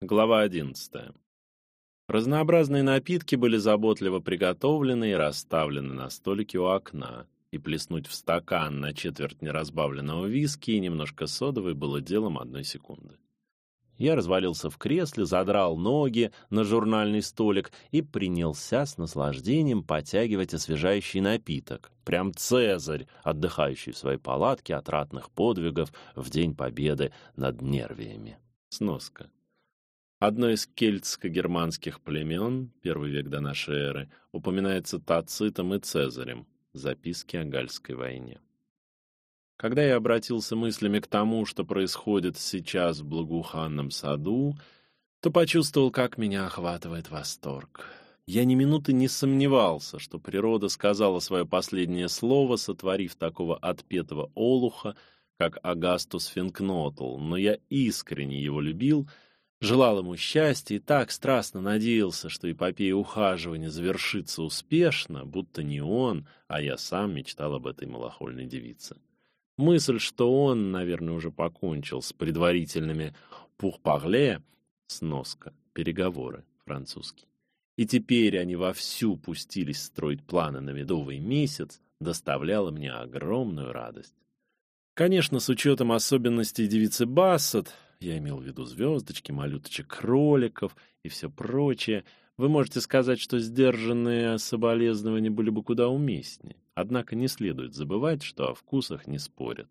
Глава 11. Разнообразные напитки были заботливо приготовлены и расставлены на столике у окна, и плеснуть в стакан на четверть неразбавленного виски и немножко содовой было делом одной секунды. Я развалился в кресле, задрал ноги на журнальный столик и принялся с наслаждением потягивать освежающий напиток. Прям Цезарь, отдыхающий в своей палатке от ратных подвигов в день победы над Нервиями. Сноска. Одно из кельтско-германских племен, первый век до нашей эры, упоминается Тацитом и Цезарем. Записки о Гальской войне. Когда я обратился мыслями к тому, что происходит сейчас в благоуханном саду, то почувствовал, как меня охватывает восторг. Я ни минуты не сомневался, что природа сказала свое последнее слово, сотворив такого отпетого олуха, как Агастус Финкнотл, но я искренне его любил — Желал ему счастья и так страстно надеялся, что эпопея ухаживания завершится успешно, будто не он, а я сам мечтал об этой малохольной девице. Мысль, что он, наверное, уже покончил с предварительными «пух-парле» сноска, переговоры, французский. И теперь они вовсю пустились строить планы на медовый месяц, доставляло мне огромную радость. Конечно, с учетом особенностей девицы Бассет, я имел в виду звездочки, малюточек, кроликов и все прочее, вы можете сказать, что сдержанные соболезнования были бы куда уместнее. Однако не следует забывать, что о вкусах не спорят.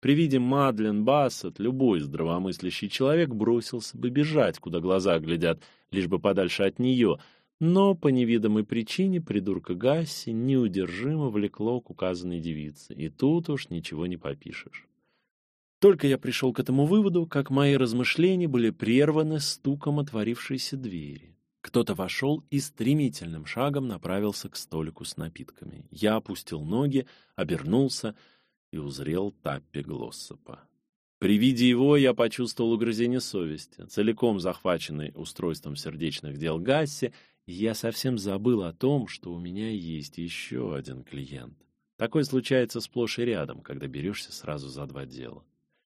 При виде Мадлен Бассет любой здравомыслящий человек бросился бы бежать, куда глаза глядят, лишь бы подальше от нее, но по невидимой причине придурка Гасси неудержимо влекло к указанной девице, и тут уж ничего не попишешь. Только я пришел к этому выводу, как мои размышления были прерваны стуком отворившейся двери. Кто-то вошел и стремительным шагом направился к столику с напитками. Я опустил ноги, обернулся и узрел Таппи Глоссопа. При виде его я почувствовал угрызение совести. Целиком захваченный устройством сердечных дел Гасси, я совсем забыл о том, что у меня есть еще один клиент. Такое случается сплошь и рядом, когда берешься сразу за два дела.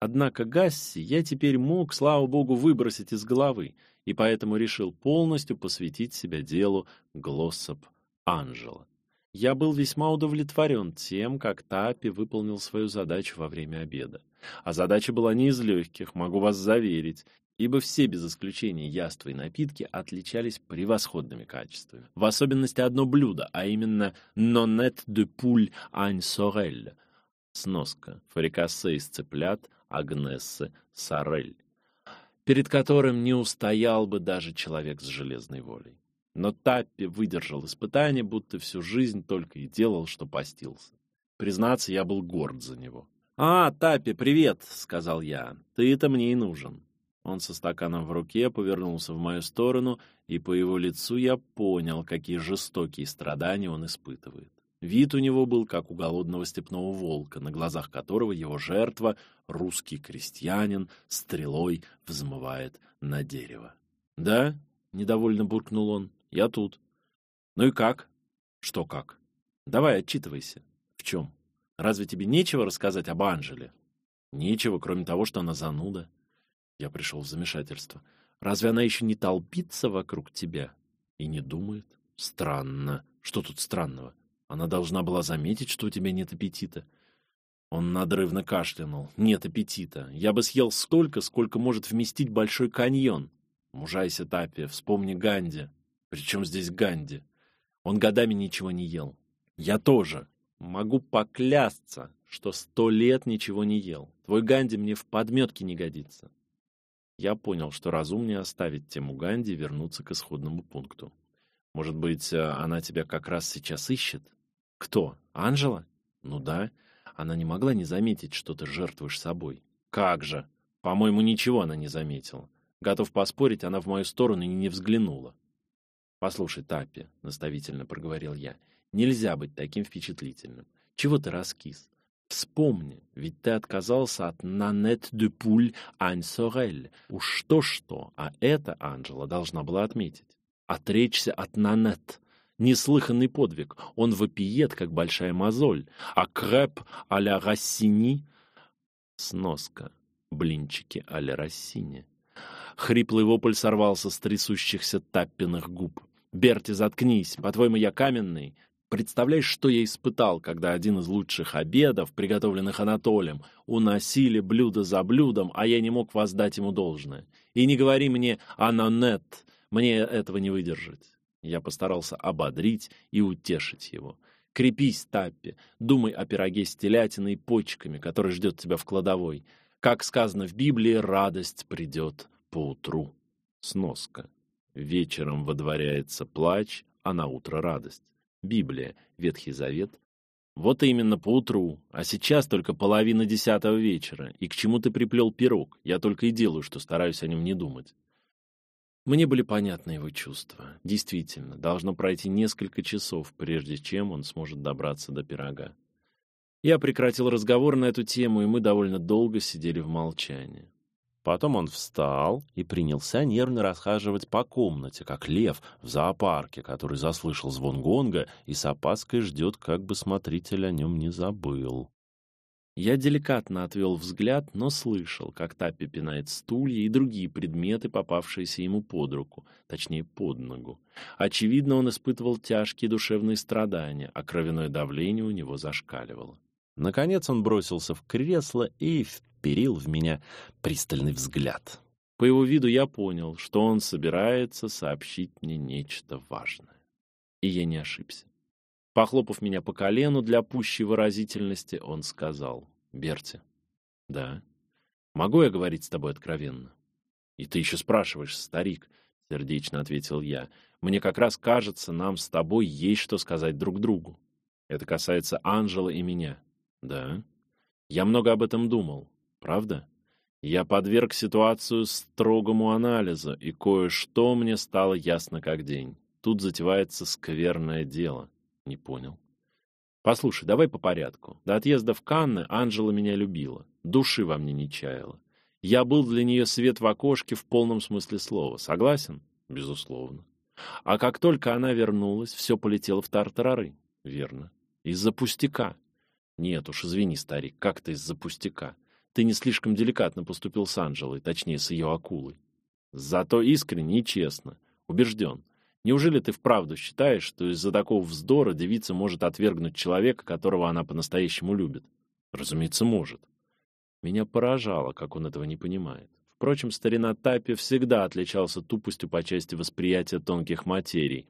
Однако Гасси я теперь мог, слава богу, выбросить из головы, и поэтому решил полностью посвятить себя делу Глоссоп Анжела. Я был весьма удовлетворен тем, как Тапи выполнил свою задачу во время обеда. А задача была не из легких, могу вас заверить, ибо все без исключения яства и напитки отличались превосходными качествами. В особенности одно блюдо, а именно «нонет де пуль ань сорель» — сноска, фрикасе из цыплят, Агнессы Сорель, перед которым не устоял бы даже человек с железной волей. Но Таппи выдержал испытание, будто всю жизнь только и делал, что постился. Признаться, я был горд за него. «А, Таппи, привет!» — сказал я. «Ты-то мне и нужен». Он со стаканом в руке повернулся в мою сторону, и по его лицу я понял, какие жестокие страдания он испытывает. Вид у него был как у голодного степного волка, на глазах которого его жертва, русский крестьянин, стрелой взмывает на дерево. «Да?» — недовольно буркнул он. «Я тут». «Ну и как?» «Что как?» «Давай, отчитывайся». «В чем? Разве тебе нечего рассказать об Анжеле?» «Нечего, кроме того, что она зануда». Я пришел в замешательство. «Разве она еще не толпится вокруг тебя?» «И не думает?» «Странно. Что тут странного?» Она должна была заметить, что у тебя нет аппетита. Он надрывно кашлянул. Нет аппетита. Я бы съел столько, сколько может вместить большой каньон. Мужайся, Тапи, вспомни Ганди. Причем здесь Ганди? Он годами ничего не ел. Я тоже. Могу поклясться, что сто лет ничего не ел. Твой Ганди мне в подметке не годится. Я понял, что разумнее оставить тему Ганди и вернуться к исходному пункту. Может быть, э, она тебя как раз сейчас ищет? Кто? Анжела? Ну да. Она не могла не заметить, что ты жертвуешь собой. Как же? По-моему, ничего она не заметила. Готов поспорить, она в мою сторону и не взглянула. Послушай, Таппи, наставительно проговорил я, нельзя быть таким впечатлительным. Чего ты раскис? Вспомни, ведь ты отказался от Нанет де Пуль Ань. Уж что-что, а это Анжела должна была отметить отречься от Нанет. Неслыханный подвиг. Он вопиет, как большая мозоль. А креп а-ля Рассини... Сноска. Блинчики а-ля Рассини. Хриплый вопль сорвался с трясущихся таппиных губ. «Берти, заткнись! По-твоему, я каменный? Представляешь, что я испытал, когда один из лучших обедов, приготовленных Анатолием, уносили блюдо за блюдом, а я не мог воздать ему должное. И не говори мне «Ананет», мне этого не выдержать. Я постарался ободрить и утешить его. Крепись, Таппи, думай о пироге с телятиной и почками, который ждет тебя в кладовой. Как сказано в Библии, радость придет поутру. Сноска. Вечером водворяется плач, а на утро радость. Библия, Ветхий Завет. Вот именно по утру, а сейчас только половина десятого вечера. И к чему ты приплел пирог? Я только и делаю, что стараюсь о нем не думать. Мне были понятны его чувства. Действительно, должно пройти несколько часов, прежде чем он сможет добраться до пирога. Я прекратил разговор на эту тему, и мы довольно долго сидели в молчании. Потом он встал и принялся нервно расхаживать по комнате, как лев в зоопарке, который заслышал звон гонга и с опаской ждет, как бы смотритель о нем не забыл. Я деликатно отвел взгляд, но слышал, как Таппи пинает стулья и другие предметы, попавшиеся ему под руку, точнее, под ногу. Очевидно, он испытывал тяжкие душевные страдания, а кровяное давление у него зашкаливало. Наконец он бросился в кресло и вперил в меня пристальный взгляд. По его виду я понял, что он собирается сообщить мне нечто важное. И я не ошибся. Похлопав меня по колену для пущей выразительности, он сказал, «Берти, да, могу я говорить с тобой откровенно?» «И ты еще спрашиваешь, старик», — сердечно ответил я, «мне как раз кажется, нам с тобой есть что сказать друг другу. Это касается Анжелы и меня». «Да, я много об этом думал, Правда? Я подверг ситуацию строгому анализу, и кое-что мне стало ясно как день. Тут затевается скверное дело. Не понял. Послушай, давай по порядку. До отъезда в Канны Анжела меня любила, души во мне не чаяла. Я был для нее свет в окошке в полном смысле слова. Согласен? Безусловно. А как только она вернулась, все полетело в тартарары. Верно. Из-за пустяка. Нет уж, извини, старик, как-то из-за пустяка. Ты не слишком деликатно поступил с Анжелой, точнее, с ее акулой. Зато искренне и честно. Убежден. Неужели ты вправду считаешь, что из-за такого вздора девица может отвергнуть человека, которого она по-настоящему любит? Разумеется, может. Меня поражало, как он этого не понимает. Впрочем, старина Тапи всегда отличался тупостью по части восприятия тонких материй,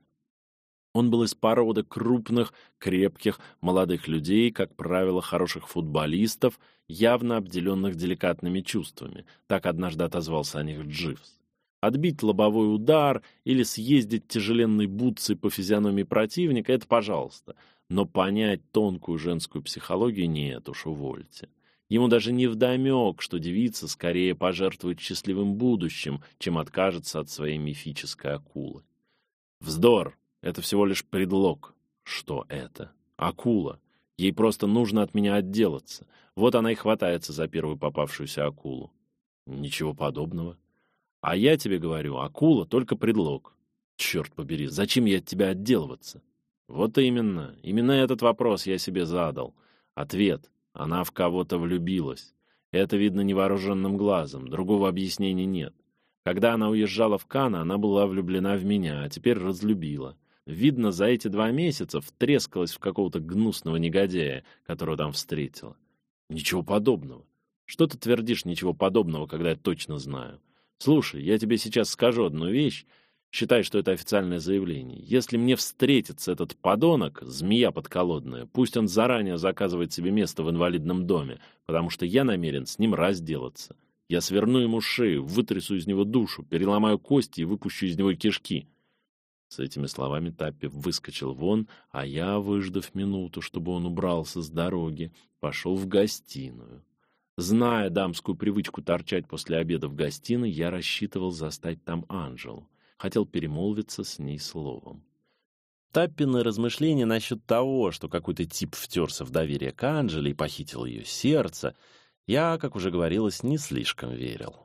он был из породы крупных, крепких, молодых людей, как правило, хороших футболистов, явно обделенных деликатными чувствами. Так однажды отозвался о них Дживс. Отбить лобовой удар или съездить тяжеленной бутсой по физиономии противника — это пожалуйста. Но понять тонкую женскую психологию нет уж, увольте. Ему даже не вдомек, что девица скорее пожертвует счастливым будущим, чем откажется от своей мифической акулы. Вздор! Это всего лишь предлог. Что это? Акула. Ей просто нужно от меня отделаться. Вот она и хватается за первую попавшуюся акулу. Ничего подобного. А я тебе говорю, акула только предлог. Черт побери, зачем я от тебя отделываться? Вот именно. Именно этот вопрос я себе задал. Ответ. Она в кого-то влюбилась. Это видно невооруженным глазом. Другого объяснения нет. Когда она уезжала в Кана, она была влюблена в меня, а теперь разлюбила. Видно, за эти два месяца втрескалась в какого-то гнусного негодяя, которого там встретила. Ничего подобного. Что ты твердишь ничего подобного, когда я точно знаю? Слушай, я тебе сейчас скажу одну вещь. Считай, что это официальное заявление. Если мне встретится этот подонок, змея подколодная, пусть он заранее заказывает себе место в инвалидном доме, потому что я намерен с ним разделаться. Я сверну ему шею, вытрясу из него душу, переломаю кости и выпущу из него кишки. С этими словами Таппи выскочил вон, а я, выждав минуту, чтобы он убрался с дороги, пошел в гостиную. Зная дамскую привычку торчать после обеда в гостиной, я рассчитывал застать там Анжелу. Хотел перемолвиться с ней словом. Таппины размышления насчет того, что какой-то тип втерся в доверие к Анжеле и похитил ее сердце, я, как уже говорилось, не слишком верил.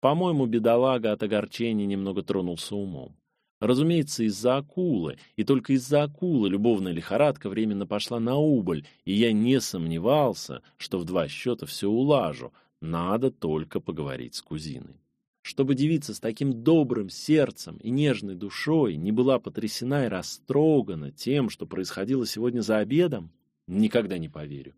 По-моему, бедолага от огорчения немного тронулся умом. Разумеется, из-за акулы, и только из-за акулы любовная лихорадка временно пошла на убыль, и я не сомневался, что в два счета все улажу, надо только поговорить с кузиной. чтобы девица с таким добрым сердцем и нежной душой не была потрясена и растрогана тем, что происходило сегодня за обедом, никогда не поверю.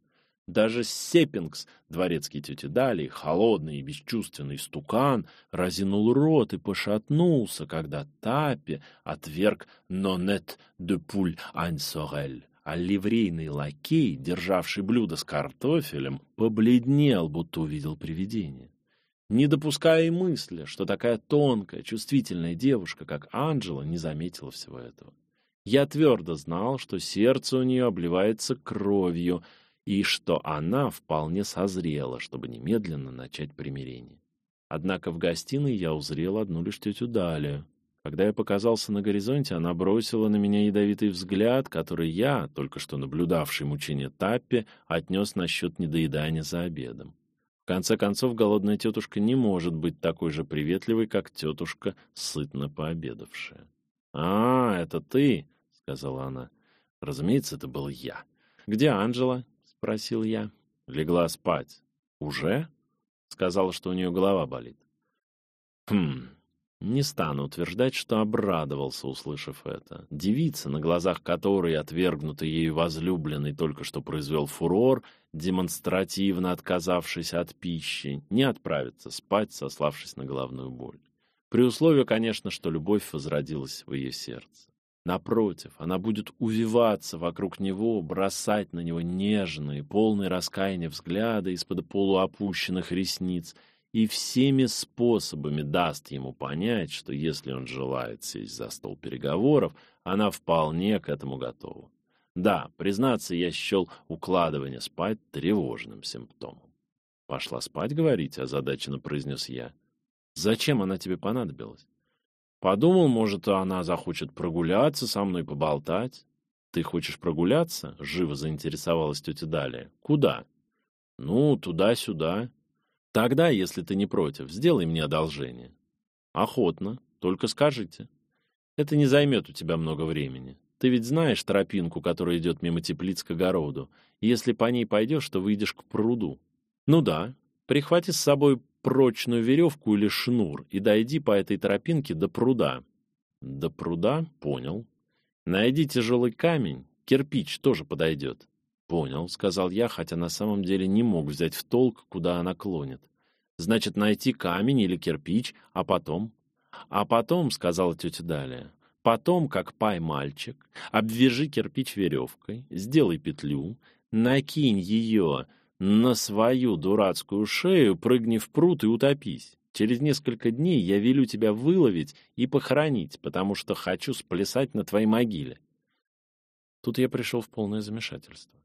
Даже Сеппингс, дворецкий тети Дали, холодный и бесчувственный стукан, разинул рот и пошатнулся, когда Тапи отверг «нонет де пуль ань сорель», а ливрейный лакей, державший блюдо с картофелем, побледнел, будто увидел привидение. Не допуская и мысли, что такая тонкая, чувствительная девушка, как Анжела, не заметила всего этого. Я твердо знал, что сердце у нее обливается кровью — и что она вполне созрела, чтобы немедленно начать примирение. Однако в гостиной я узрел одну лишь тетю Далию. Когда я показался на горизонте, она бросила на меня ядовитый взгляд, который я, только что наблюдавший мучение Таппи, отнес насчет недоедания за обедом. В конце концов, голодная тетушка не может быть такой же приветливой, как тетушка, сытно пообедавшая. «А, это ты!» — сказала она. «Разумеется, это был я. Где Анжела? Спросил я. Легла спать. Уже? Сказала, что у нее голова болит. Хм. Не стану утверждать, что обрадовался, услышав это. Девица, на глазах которой отвергнутый ею возлюбленный только что произвел фурор, демонстративно отказавшись от пищи, не отправится спать, сославшись на головную боль. При условии, конечно, что любовь возродилась в ее сердце. Напротив, она будет увиваться вокруг него, бросать на него нежные, полные раскаяния взгляды из-под полуопущенных ресниц и всеми способами даст ему понять, что если он желает сесть за стол переговоров, она вполне к этому готова. Да, признаться, я счел укладывание спать тревожным симптомом. «Пошла спать, говорите?» — озадаченно произнес я. «Зачем она тебе понадобилась?» Подумал, может, она захочет прогуляться со мной, поболтать. Ты хочешь прогуляться? Живо заинтересовалась тетя Далия. Куда? Ну, туда-сюда. Тогда, если ты не против, сделай мне одолжение. Охотно, только скажите. Это не займет у тебя много времени. Ты ведь знаешь тропинку, которая идет мимо теплиц к огороду. Если по ней пойдешь, то выйдешь к пруду. Ну да, прихвати с собой прочную веревку или шнур и дойди по этой тропинке до пруда. До пруда? Понял. Найди тяжелый камень, кирпич тоже подойдет. Понял, сказал я, хотя на самом деле не мог взять в толк, куда она клонит. Значит, найти камень или кирпич, а потом? А потом, сказала тетя Далия, потом, как пай мальчик, обвяжи кирпич веревкой, сделай петлю, накинь ее на свою дурацкую шею прыгни в пруд и утопись. Через несколько дней я велю тебя выловить и похоронить, потому что хочу сплясать на твоей могиле. Тут я пришел в полное замешательство.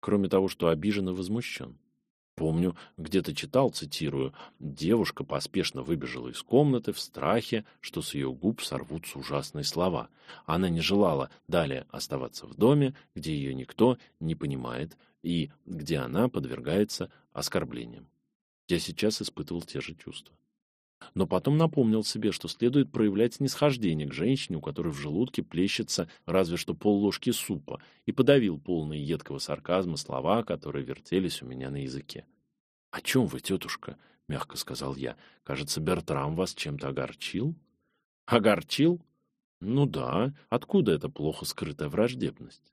Кроме того, что обижен и возмущен. Помню, где-то читал, цитирую, девушка поспешно выбежала из комнаты в страхе, что с ее губ сорвутся ужасные слова. Она не желала далее оставаться в доме, где ее никто не понимает и где она подвергается оскорблениям. Я сейчас испытывал те же чувства. Но потом напомнил себе, что следует проявлять снисхождение к женщине, у которой в желудке плещется разве что полложки супа, и подавил полные едкого сарказма слова, которые вертелись у меня на языке. — О чем вы, тетушка? — мягко сказал я. — Кажется, Бертрам вас чем-то огорчил? — Огорчил? Ну да. Откуда эта плохо скрытая враждебность?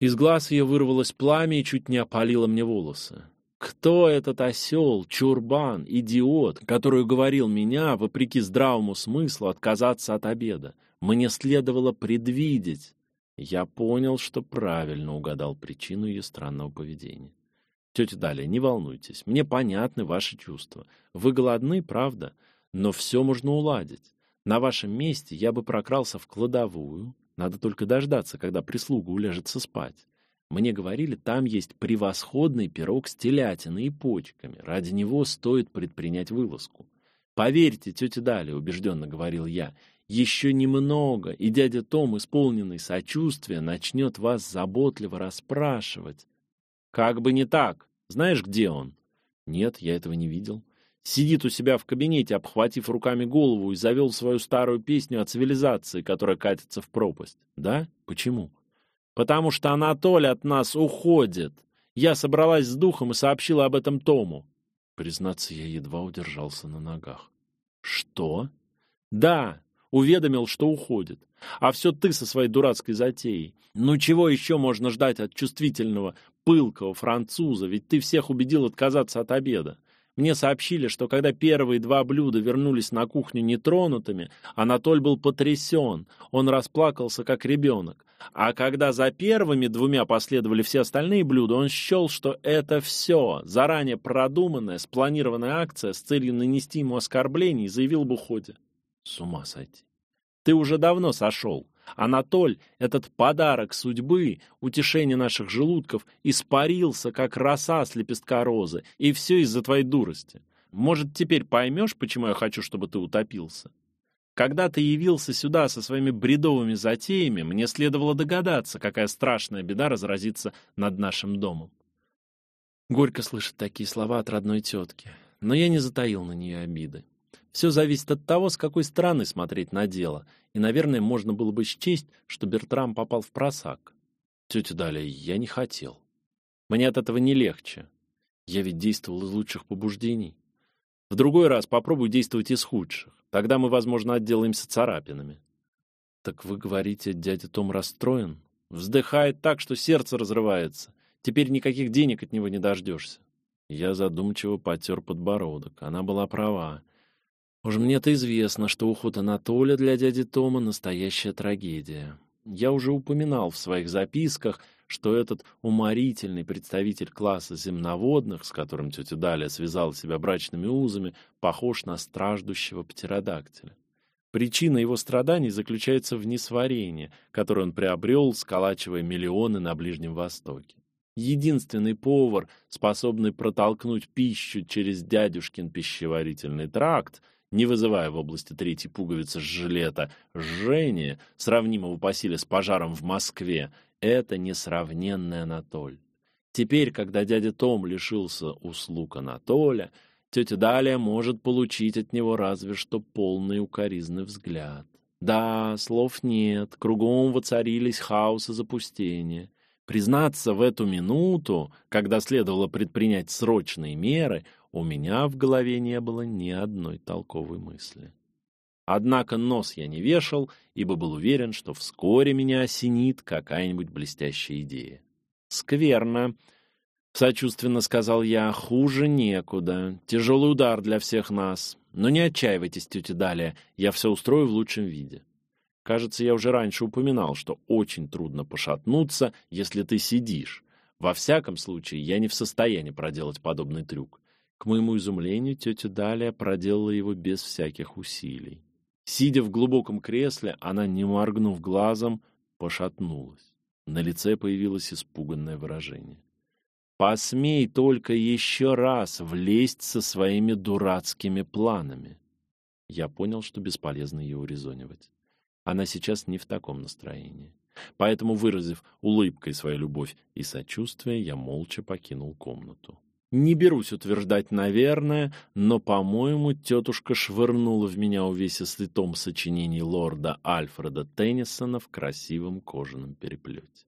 Из глаз ее вырвалось пламя и чуть не опалило мне волосы. Кто этот осел, чурбан, идиот, который уговорил меня, вопреки здравому смыслу, отказаться от обеда? Мне следовало предвидеть. Я понял, что правильно угадал причину ее странного поведения. Тетя Далия, не волнуйтесь, мне понятны ваши чувства. Вы голодны, правда? Но все можно уладить. На вашем месте я бы прокрался в кладовую, надо только дождаться, когда прислуга уляжется спать. Мне говорили, там есть превосходный пирог с телятиной и почками. Ради него стоит предпринять вылазку. Поверьте, тетя Даля, убежденно говорил я, еще немного, и дядя Том, исполненный сочувствия, начнет вас заботливо расспрашивать. Как бы не так. Знаешь, где он? Нет, я этого не видел. Сидит у себя в кабинете, обхватив руками голову, и завел свою старую песню о цивилизации, которая катится в пропасть. Да? Почему? Потому что Анатолий от нас уходит. Я собралась с духом и сообщила об этом Тому. Признаться, я едва удержался на ногах. Что? Да, уведомил, что уходит. А все ты со своей дурацкой затеей. Ну чего еще можно ждать от чувствительного, пылкого француза, ведь ты всех убедил отказаться от обеда. Мне сообщили, что когда первые два блюда вернулись на кухню нетронутыми, Анатоль был потрясен. Он расплакался, как ребенок. А когда за первыми двумя последовали все остальные блюда, он счел, что это все заранее продуманная, спланированная акция с целью нанести ему оскорбление и заявил об уходе. С ума сойти. Ты уже давно сошел. Анатоль, этот подарок судьбы, утешение наших желудков, испарился, как роса с лепестка розы, и все из-за твоей дурости. Может, теперь поймешь, почему я хочу, чтобы ты утопился? Когда ты явился сюда со своими бредовыми затеями, мне следовало догадаться, какая страшная беда разразится над нашим домом. Горько слышать такие слова от родной тетки, но я не затаил на нее обиды. Все зависит от того, с какой стороны смотреть на дело, и, наверное, можно было бы счесть, что Бертрам попал в просак. Тетя Даля, я не хотел. Мне от этого не легче. Я ведь действовал из лучших побуждений. В другой раз попробуй действовать из худших. Тогда мы, возможно, отделаемся царапинами. Так вы говорите, дядя Том расстроен? Вздыхает так, что сердце разрывается. Теперь никаких денег от него не дождешься. Я задумчиво потер подбородок. Она была права. Уж мне-то известно, что уход Анатолия для дяди Тома — настоящая трагедия. Я уже упоминал в своих записках, что этот уморительный представитель класса земноводных, с которым тетя Далия связала себя брачными узами, похож на страждущего птеродактиля. Причина его страданий заключается в несварении, которое он приобрел, сколачивая миллионы на Ближнем Востоке. Единственный повар, способный протолкнуть пищу через дядюшкин пищеварительный тракт, не вызывая в области третьей пуговицы жилета жжения, сравнимого по силе с пожаром в Москве, это несравненный Анатоль. Теперь, когда дядя Том лишился услуг Анатоля, тетя Далия может получить от него разве что полный укоризный взгляд. Да, слов нет, кругом воцарились хаос и запустение. Признаться, в эту минуту, когда следовало предпринять срочные меры, у меня в голове не было ни одной толковой мысли. Однако нос я не вешал, ибо был уверен, что вскоре меня осенит какая-нибудь блестящая идея. «Скверно», — сочувственно сказал я, — «хуже некуда. Тяжелый удар для всех нас. Но не отчаивайтесь, тетя Далия, я все устрою в лучшем виде». Кажется, я уже раньше упоминал, что очень трудно пошатнуться, если ты сидишь. Во всяком случае, я не в состоянии проделать подобный трюк. К моему изумлению, тетя Далия проделала его без всяких усилий. Сидя в глубоком кресле, она, не моргнув глазом, пошатнулась. На лице появилось испуганное выражение. «Посмей только еще раз влезть со своими дурацкими планами!» Я понял, что бесполезно ее урезонивать. Она сейчас не в таком настроении. Поэтому, выразив улыбкой свою любовь и сочувствие, я молча покинул комнату. Не берусь утверждать, наверное, но, по-моему, тетушка швырнула в меня увесистый том сочинений лорда Альфреда Теннисона в красивом кожаном переплете.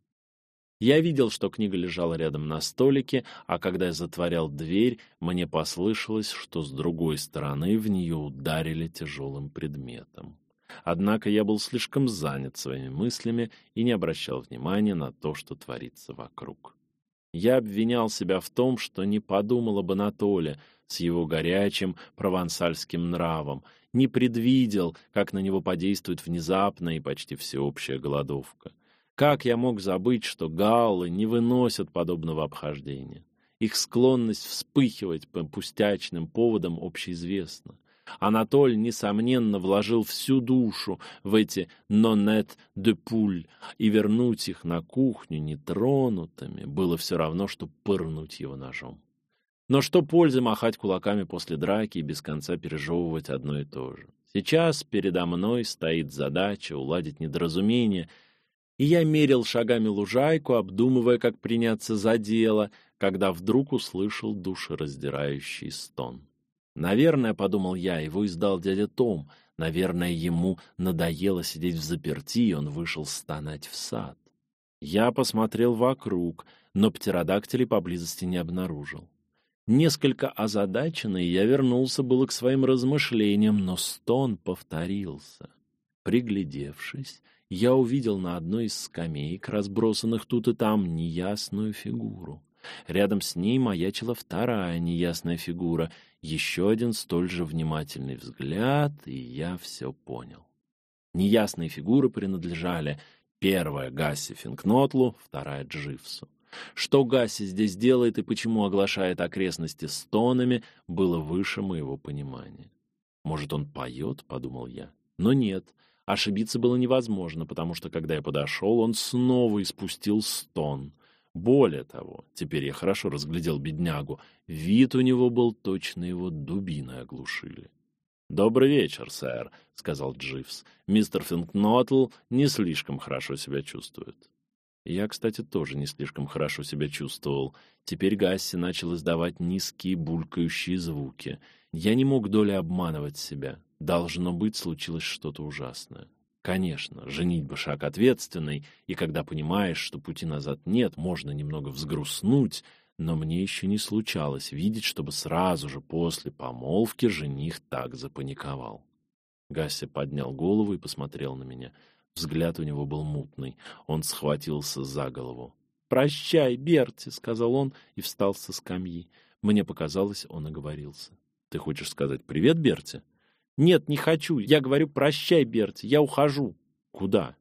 Я видел, что книга лежала рядом на столике, а когда я затворял дверь, мне послышалось, что с другой стороны в нее ударили тяжелым предметом. Однако я был слишком занят своими мыслями и не обращал внимания на то, что творится вокруг. Я обвинял себя в том, что не подумал об Анатоле с его горячим провансальским нравом, не предвидел, как на него подействует внезапная и почти всеобщая голодовка. Как я мог забыть, что галлы не выносят подобного обхождения? Их склонность вспыхивать по пустячным поводам общеизвестна. Анатоль, несомненно, вложил всю душу в эти «нонет де пуль», и вернуть их на кухню нетронутыми было все равно, что пырнуть его ножом. Но что пользы махать кулаками после драки и без конца пережевывать одно и то же? Сейчас передо мной стоит задача уладить недоразумение, и я мерил шагами лужайку, обдумывая, как приняться за дело, когда вдруг услышал душераздирающий стон. Наверное, подумал я, его издал дядя Том. Наверное, ему надоело сидеть в заперти, и он вышел стонать в сад. Я посмотрел вокруг, но птеродактилей поблизости не обнаружил. Несколько озадаченный, я вернулся было к своим размышлениям, но стон повторился. Приглядевшись, я увидел на одной из скамеек, разбросанных тут и там, неясную фигуру. Рядом с ней маячила вторая неясная фигура, еще один столь же внимательный взгляд, и я все понял. Неясные фигуры принадлежали первая Гасси Финкнотлу, вторая Дживсу. Что Гасси здесь делает и почему оглашает окрестности стонами, было выше моего понимания. «Может, он поет?» — подумал я. Но нет, ошибиться было невозможно, потому что, когда я подошел, он снова испустил стон. Более того, теперь я хорошо разглядел беднягу, вид у него был точно его дубиной оглушили. «Добрый вечер, сэр», — сказал Дживс. «Мистер Финкнотл не слишком хорошо себя чувствует». Я, кстати, тоже не слишком хорошо себя чувствовал. Теперь Гасси начал издавать низкие булькающие звуки. Я не мог доли обманывать себя. Должно быть, случилось что-то ужасное. Конечно, женитьба шаг ответственный, и когда понимаешь, что пути назад нет, можно немного взгрустнуть, но мне еще не случалось видеть, чтобы сразу же после помолвки жених так запаниковал. Гася поднял голову и посмотрел на меня — Взгляд у него был мутный. Он схватился за голову. «Прощай, Берти!» — сказал он и встал со скамьи. Мне показалось, он оговорился. «Ты хочешь сказать привет, Берти?» «Нет, не хочу. Я говорю прощай, Берти. Я ухожу». «Куда?»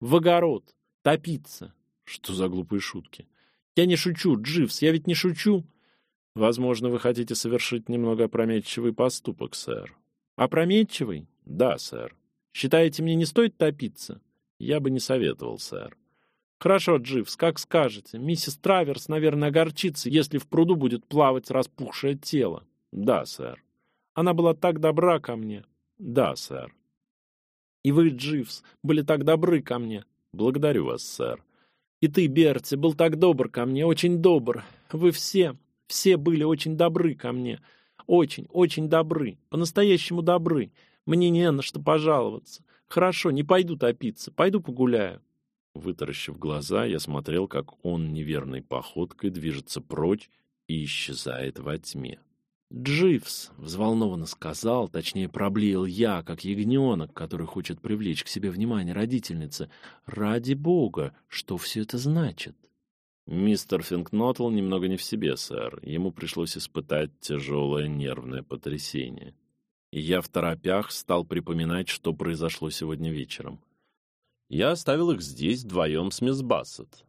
«В огород. Топиться». «Что за глупые шутки?» «Я не шучу, Дживс. Я ведь не шучу». «Возможно, вы хотите совершить немного опрометчивый поступок, сэр». «Опрометчивый?» «Да, сэр». Считаете, мне не стоит топиться? Я бы не советовал, сэр. Хорошо, Дживс, как скажете. Миссис Траверс, наверное, огорчится, если в пруду будет плавать распухшее тело. Да, сэр. Она была так добра ко мне. Да, сэр. И вы, Дживс, были так добры ко мне. Благодарю вас, сэр. И ты, Берти, был так добр ко мне, очень добр. Вы все, все были очень добры ко мне. Очень, очень добры, по-настоящему добры. Мне не на что пожаловаться. Хорошо, не пойду топиться, пойду погуляю. Вытаращив глаза, я смотрел, как он неверной походкой движется прочь и исчезает во тьме. «Дживс!» — взволнованно сказал, точнее, проблеял я, как ягненок, который хочет привлечь к себе внимание родительницы. «Ради бога! Что все это значит?» Мистер Финкнотл немного не в себе, сэр. Ему пришлось испытать тяжелое нервное потрясение и я в торопях стал припоминать, что произошло сегодня вечером. Я оставил их здесь вдвоем с мисс Бассет.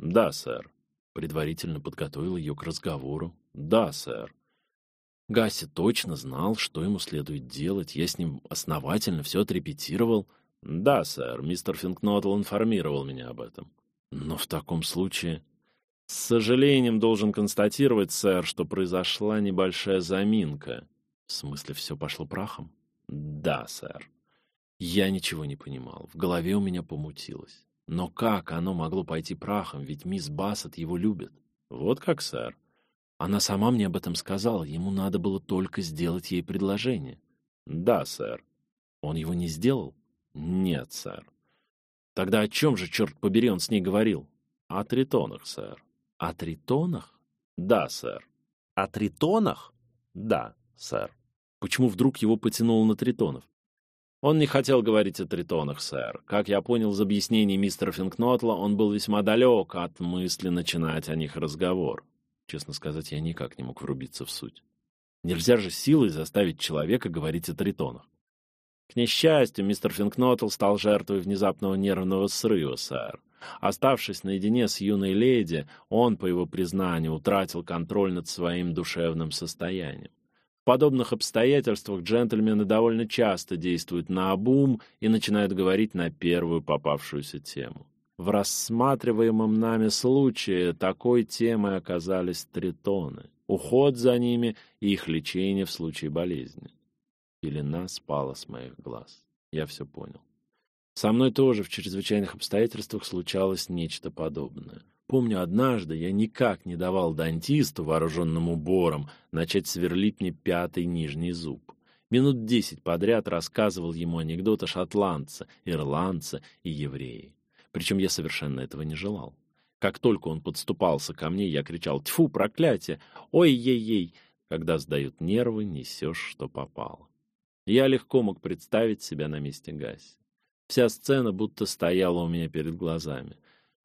Да, сэр. Предварительно подготовил ее к разговору. Да, сэр. Гаси точно знал, что ему следует делать. Я с ним основательно все отрепетировал. Да, сэр, мистер Финкнотл информировал меня об этом. Но в таком случае... С сожалением должен констатировать, сэр, что произошла небольшая заминка. В смысле, все пошло прахом? Да, сэр. Я ничего не понимал. В голове у меня помутилось. Но как оно могло пойти прахом, ведь мисс Бассет его любит? Вот как, сэр. Она сама мне об этом сказала. Ему надо было только сделать ей предложение. Да, сэр. Он его не сделал? Нет, сэр. Тогда о чем же, черт побери, он с ней говорил? О тритонах, сэр. О тритонах? Да, сэр. О тритонах? Да сэр. Почему вдруг его потянуло на тритонов? Он не хотел говорить о тритонах, сэр. Как я понял из объяснений мистера Финкнотла, он был весьма далек от мысли начинать о них разговор. Честно сказать, я никак не мог врубиться в суть. Нельзя же силой заставить человека говорить о тритонах. К несчастью, мистер Финкнотл стал жертвой внезапного нервного срыва, сэр. Оставшись наедине с юной леди, он, по его признанию, утратил контроль над своим душевным состоянием. В подобных обстоятельствах джентльмены довольно часто действуют на обум и начинают говорить на первую попавшуюся тему. В рассматриваемом нами случае такой темой оказались тритоны, уход за ними и их лечение в случае болезни. Пелена спала с моих глаз. Я все понял. Со мной тоже в чрезвычайных обстоятельствах случалось нечто подобное. Помню, однажды я никак не давал дантисту, вооруженному бором, начать сверлить мне пятый нижний зуб. Минут десять подряд рассказывал ему анекдот о шотландце, ирландце и еврее. Причем я совершенно этого не желал. Как только он подступался ко мне, я кричал «Тьфу, проклятие! Ой-ей-ей!» Когда сдают нервы, несешь, что попало. Я легко мог представить себя на месте Гаси. Вся сцена будто стояла у меня перед глазами.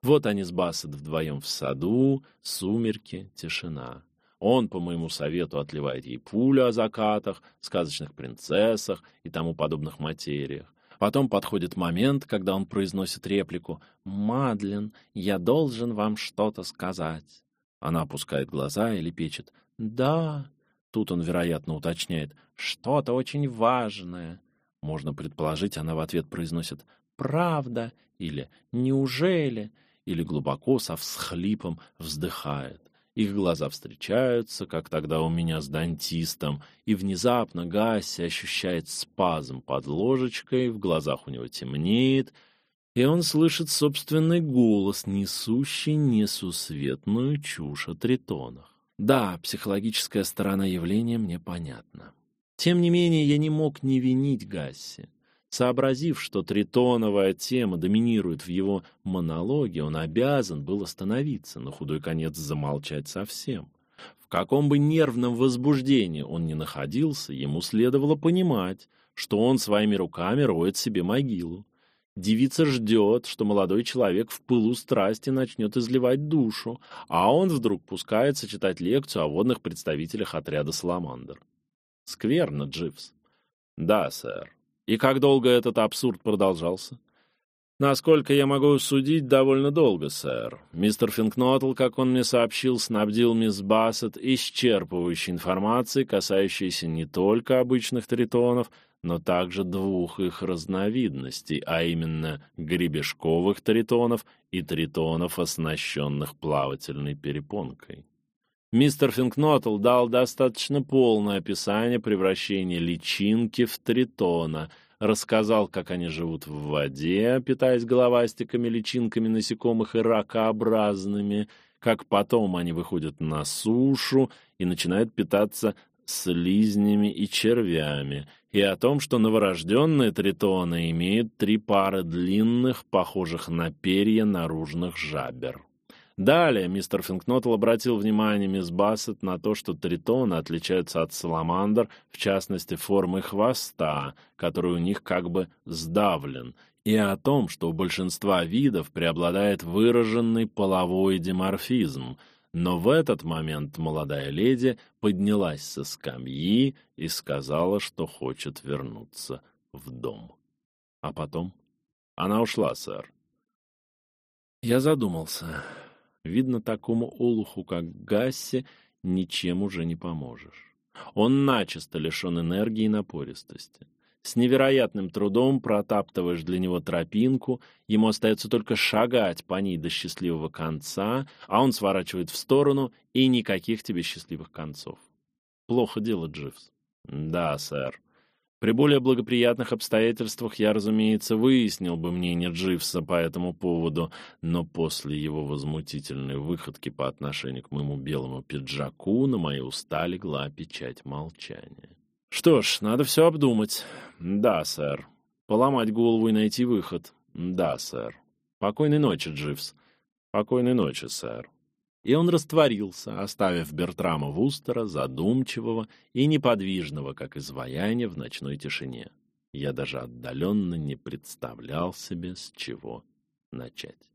Вот они с Бассет вдвоем в саду, сумерки, тишина. Он, по моему совету, отливает ей пулю о закатах, сказочных принцессах и тому подобных материях. Потом подходит момент, когда он произносит реплику «Мадлен, я должен вам что-то сказать». Она опускает глаза и лепечет «Да». Тут он, вероятно, уточняет «Что-то очень важное». Можно предположить, она в ответ произносит «Правда» или «Неужели?» или глубоко со всхлипом вздыхает. Их глаза встречаются, как тогда у меня с дантистом, и внезапно Гасси ощущает спазм под ложечкой, в глазах у него темнеет, и он слышит собственный голос, несущий несусветную чушь о тритонах. Да, психологическая сторона явления мне понятна. Тем не менее, я не мог не винить Гасси. Сообразив, что тритоновая тема доминирует в его монологе, он обязан был остановиться, на худой конец замолчать совсем. В каком бы нервном возбуждении он ни находился, ему следовало понимать, что он своими руками роет себе могилу. Девица ждет, что молодой человек в пылу страсти начнет изливать душу, а он вдруг пускается читать лекцию о водных представителях отряда «Саламандр». Скверно, Дживс. Да, сэр. И как долго этот абсурд продолжался? Насколько я могу судить, довольно долго, сэр. Мистер Финкнотл, как он мне сообщил, снабдил мисс Бассет исчерпывающей информацией, касающейся не только обычных тритонов, но также двух их разновидностей, а именно гребешковых тритонов и тритонов, оснащенных плавательной перепонкой. Мистер Финкнотл дал достаточно полное описание превращения личинки в тритона, рассказал, как они живут в воде, питаясь головастиками, личинками насекомых и ракообразными, как потом они выходят на сушу и начинают питаться слизнями и червями, и о том, что новорожденные тритоны имеют три пары длинных, похожих на перья наружных жабер. Далее мистер Финкнотл обратил внимание мисс Бассет на то, что тритоны отличаются от саламандр, в частности, формой хвоста, который у них как бы сдавлен, и о том, что у большинства видов преобладает выраженный половой диморфизм. Но в этот момент молодая леди поднялась со скамьи и сказала, что хочет вернуться в дом. А потом она ушла, сэр. Я задумался. Видно, такому олуху, как Гасси, ничем уже не поможешь. Он начисто лишен энергии и напористости. С невероятным трудом протаптываешь для него тропинку, ему остается только шагать по ней до счастливого конца, а он сворачивает в сторону, и никаких тебе счастливых концов. Плохо дело, Дживс. Да, сэр. При более благоприятных обстоятельствах я, разумеется, выяснил бы мнение Дживса по этому поводу, но после его возмутительной выходки по отношению к моему белому пиджаку на мои уста легла печать молчания. Что ж, надо все обдумать. Да, сэр. Поломать голову и найти выход. Да, сэр. Покойной ночи, Дживс. Покойной ночи, сэр и он растворился, оставив Бертрама Вустера задумчивого и неподвижного, как изваяние в ночной тишине. Я даже отдаленно не представлял себе, с чего начать.